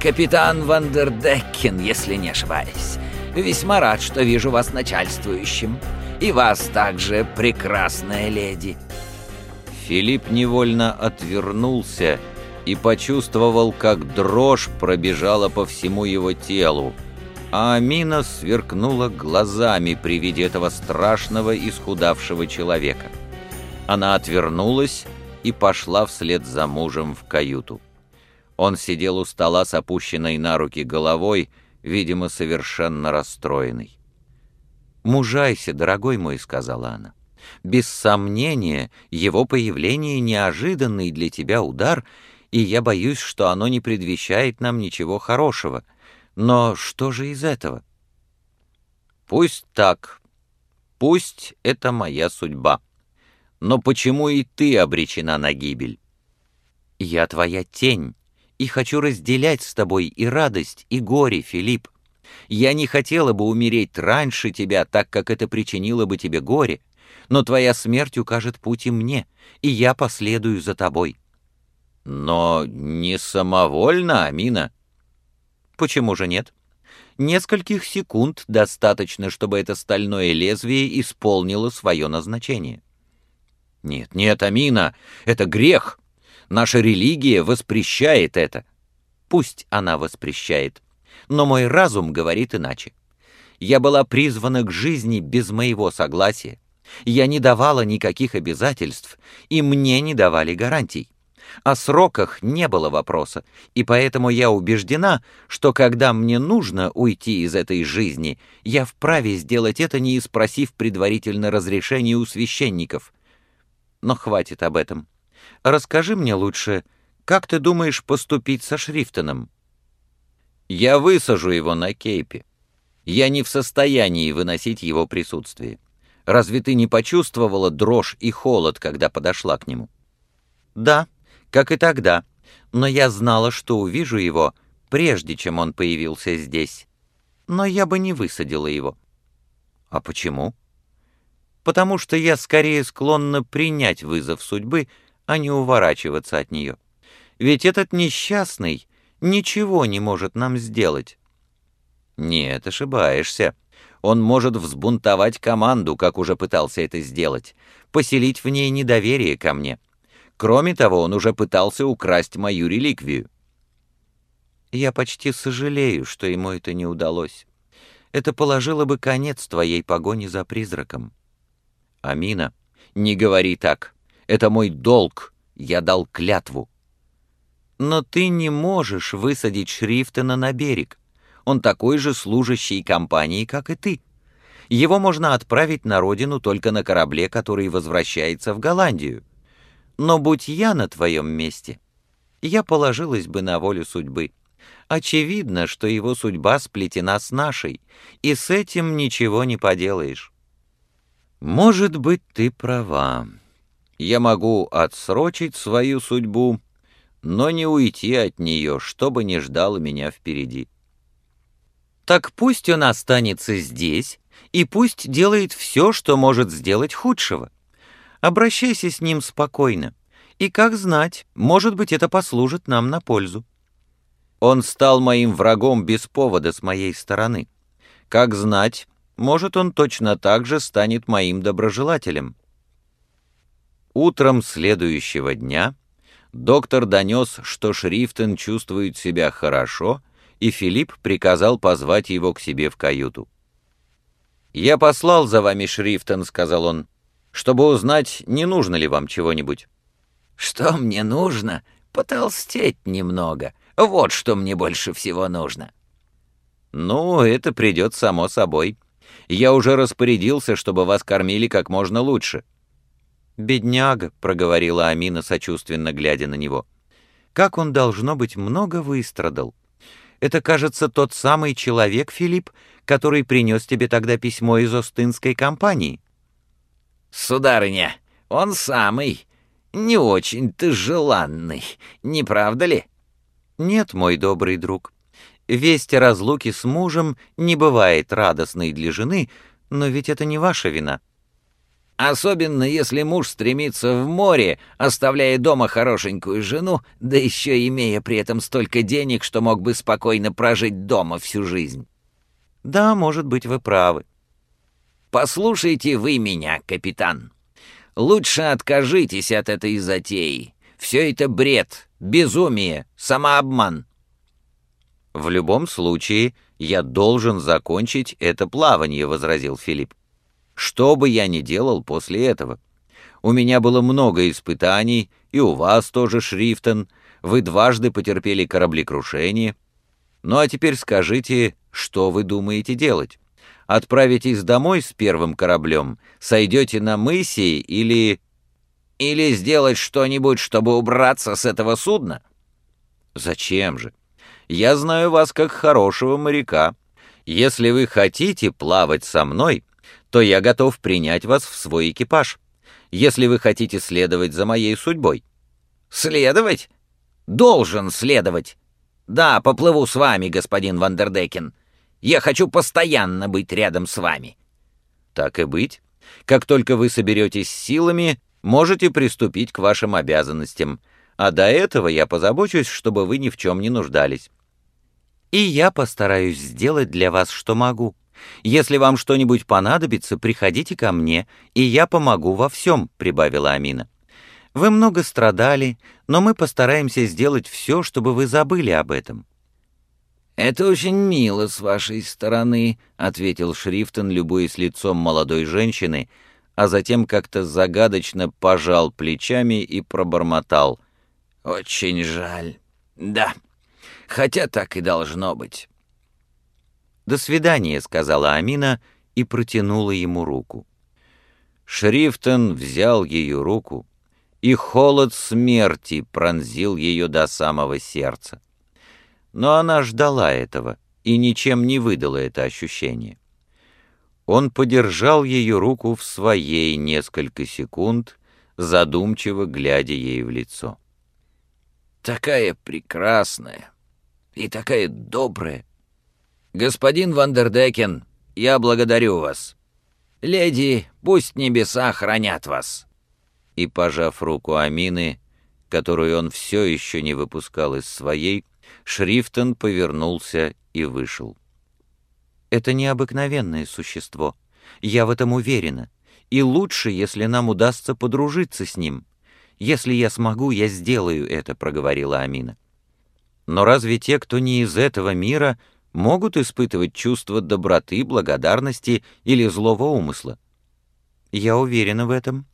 Капитан Вандердеккен, если не ошибаюсь. Весьма рад, что вижу вас начальствующим. И вас также, прекрасная леди». Филипп невольно отвернулся и почувствовал, как дрожь пробежала по всему его телу, а Амина сверкнула глазами при виде этого страшного исхудавшего человека. Она отвернулась и пошла вслед за мужем в каюту. Он сидел у стола с опущенной на руки головой, видимо, совершенно расстроенный. «Мужайся, дорогой мой», — сказала она. «Без сомнения, его появление — неожиданный для тебя удар, и я боюсь, что оно не предвещает нам ничего хорошего. Но что же из этого?» «Пусть так. Пусть это моя судьба. Но почему и ты обречена на гибель?» «Я твоя тень, и хочу разделять с тобой и радость, и горе, Филипп. Я не хотела бы умереть раньше тебя, так как это причинило бы тебе горе, но твоя смерть укажет путь и мне, и я последую за тобой». «Но не самовольно, Амина». «Почему же нет?» Нескольких секунд достаточно, чтобы это стальное лезвие исполнило свое назначение. «Нет, нет, Амина, это грех. Наша религия воспрещает это». «Пусть она воспрещает но мой разум говорит иначе. Я была призвана к жизни без моего согласия. Я не давала никаких обязательств, и мне не давали гарантий. О сроках не было вопроса, и поэтому я убеждена, что когда мне нужно уйти из этой жизни, я вправе сделать это, не спросив предварительно разрешения у священников. Но хватит об этом. Расскажи мне лучше, как ты думаешь поступить со Шрифтоном? Я высажу его на кейпе. Я не в состоянии выносить его присутствие. Разве ты не почувствовала дрожь и холод, когда подошла к нему? Да, как и тогда. Но я знала, что увижу его, прежде чем он появился здесь. Но я бы не высадила его. А почему? Потому что я скорее склонна принять вызов судьбы, а не уворачиваться от нее. Ведь этот несчастный ничего не может нам сделать». «Нет, ошибаешься. Он может взбунтовать команду, как уже пытался это сделать, поселить в ней недоверие ко мне. Кроме того, он уже пытался украсть мою реликвию». «Я почти сожалею, что ему это не удалось. Это положило бы конец твоей погоне за призраком». «Амина, не говори так. Это мой долг. Я дал клятву». Но ты не можешь высадить Шрифтена на берег. Он такой же служащий компании, как и ты. Его можно отправить на родину только на корабле, который возвращается в Голландию. Но будь я на твоем месте, я положилась бы на волю судьбы. Очевидно, что его судьба сплетена с нашей, и с этим ничего не поделаешь. Может быть, ты права. Я могу отсрочить свою судьбу, но не уйти от нее, что бы ни ждало меня впереди. Так пусть он останется здесь, и пусть делает все, что может сделать худшего. Обращайся с ним спокойно, и, как знать, может быть, это послужит нам на пользу. Он стал моим врагом без повода с моей стороны. Как знать, может, он точно так же станет моим доброжелателем. Утром следующего дня доктор донес, что Шрифтен чувствует себя хорошо, и Филипп приказал позвать его к себе в каюту. «Я послал за вами Шрифтен», — сказал он, — «чтобы узнать, не нужно ли вам чего-нибудь». «Что мне нужно? Потолстеть немного. Вот что мне больше всего нужно». «Ну, это придет само собой. Я уже распорядился, чтобы вас кормили как можно лучше». «Бедняга», — проговорила Амина, сочувственно глядя на него. «Как он, должно быть, много выстрадал. Это, кажется, тот самый человек, Филипп, который принес тебе тогда письмо из Остинской компании». «Сударыня, он самый. Не очень-то желанный, не правда ли?» «Нет, мой добрый друг. Весть о разлуке с мужем не бывает радостной для жены, но ведь это не ваша вина». Особенно если муж стремится в море, оставляя дома хорошенькую жену, да еще имея при этом столько денег, что мог бы спокойно прожить дома всю жизнь. Да, может быть, вы правы. Послушайте вы меня, капитан. Лучше откажитесь от этой затеи. Все это бред, безумие, самообман. В любом случае, я должен закончить это плавание, возразил Филипп. Что бы я ни делал после этого? У меня было много испытаний, и у вас тоже, Шрифтон. Вы дважды потерпели кораблекрушение. Ну а теперь скажите, что вы думаете делать? Отправитесь домой с первым кораблем, сойдете на мысе или... Или сделать что-нибудь, чтобы убраться с этого судна? Зачем же? Я знаю вас как хорошего моряка. Если вы хотите плавать со мной, то я готов принять вас в свой экипаж, если вы хотите следовать за моей судьбой». «Следовать? Должен следовать. Да, поплыву с вами, господин Вандердекен. Я хочу постоянно быть рядом с вами». «Так и быть. Как только вы соберетесь силами, можете приступить к вашим обязанностям, а до этого я позабочусь, чтобы вы ни в чем не нуждались». «И я постараюсь сделать для вас, что могу», если вам что-нибудь понадобится, приходите ко мне, и я помогу во всем», — прибавила Амина. «Вы много страдали, но мы постараемся сделать все, чтобы вы забыли об этом». «Это очень мило с вашей стороны», — ответил Шрифтон, любуясь лицом молодой женщины, а затем как-то загадочно пожал плечами и пробормотал. «Очень жаль. Да, хотя так и должно быть». «До свидания», — сказала Амина и протянула ему руку. Шрифтон взял ее руку, и холод смерти пронзил ее до самого сердца. Но она ждала этого и ничем не выдала это ощущение. Он подержал ее руку в своей несколько секунд, задумчиво глядя ей в лицо. «Такая прекрасная и такая добрая, «Господин Вандердекен, я благодарю вас. Леди, пусть небеса хранят вас». И, пожав руку Амины, которую он все еще не выпускал из своей, Шрифтон повернулся и вышел. «Это необыкновенное существо. Я в этом уверена. И лучше, если нам удастся подружиться с ним. Если я смогу, я сделаю это», — проговорила Амина. «Но разве те, кто не из этого мира, могут испытывать чувство доброты, благодарности или злого умысла. Я уверена в этом.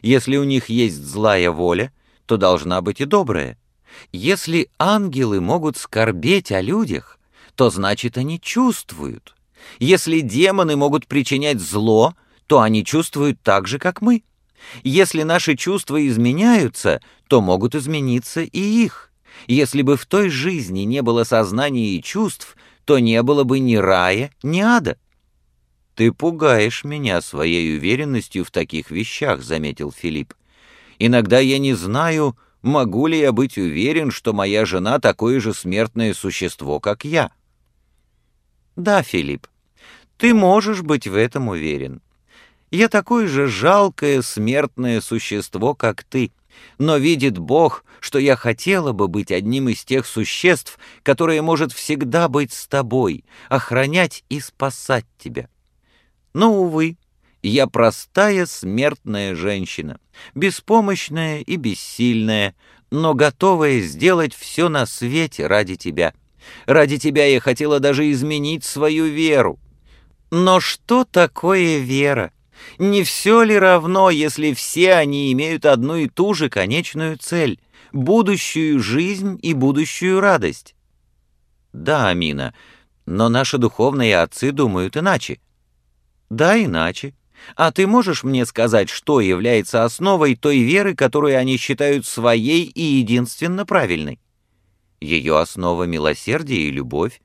Если у них есть злая воля, то должна быть и добрая. Если ангелы могут скорбеть о людях, то значит они чувствуют. Если демоны могут причинять зло, то они чувствуют так же, как мы. Если наши чувства изменяются, то могут измениться и их. Если бы в той жизни не было сознания и чувств, то не было бы ни рая, ни ада. «Ты пугаешь меня своей уверенностью в таких вещах», — заметил Филипп. «Иногда я не знаю, могу ли я быть уверен, что моя жена такое же смертное существо, как я». «Да, Филипп, ты можешь быть в этом уверен. Я такое же жалкое смертное существо, как ты но видит Бог, что я хотела бы быть одним из тех существ, которое может всегда быть с тобой, охранять и спасать тебя. Но, увы, я простая смертная женщина, беспомощная и бессильная, но готовая сделать все на свете ради тебя. Ради тебя я хотела даже изменить свою веру. Но что такое вера? Не все ли равно, если все они имеют одну и ту же конечную цель — будущую жизнь и будущую радость? Да, Амина, но наши духовные отцы думают иначе. Да, иначе. А ты можешь мне сказать, что является основой той веры, которую они считают своей и единственно правильной? Ее основа — милосердие и любовь.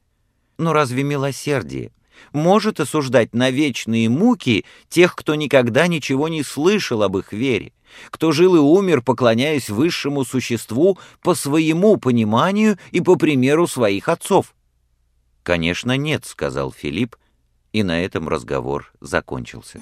Но разве милосердие может осуждать на вечные муки тех, кто никогда ничего не слышал об их вере, кто жил и умер, поклоняясь высшему существу по своему пониманию и по примеру своих отцов? «Конечно, нет», — сказал Филипп, и на этом разговор закончился.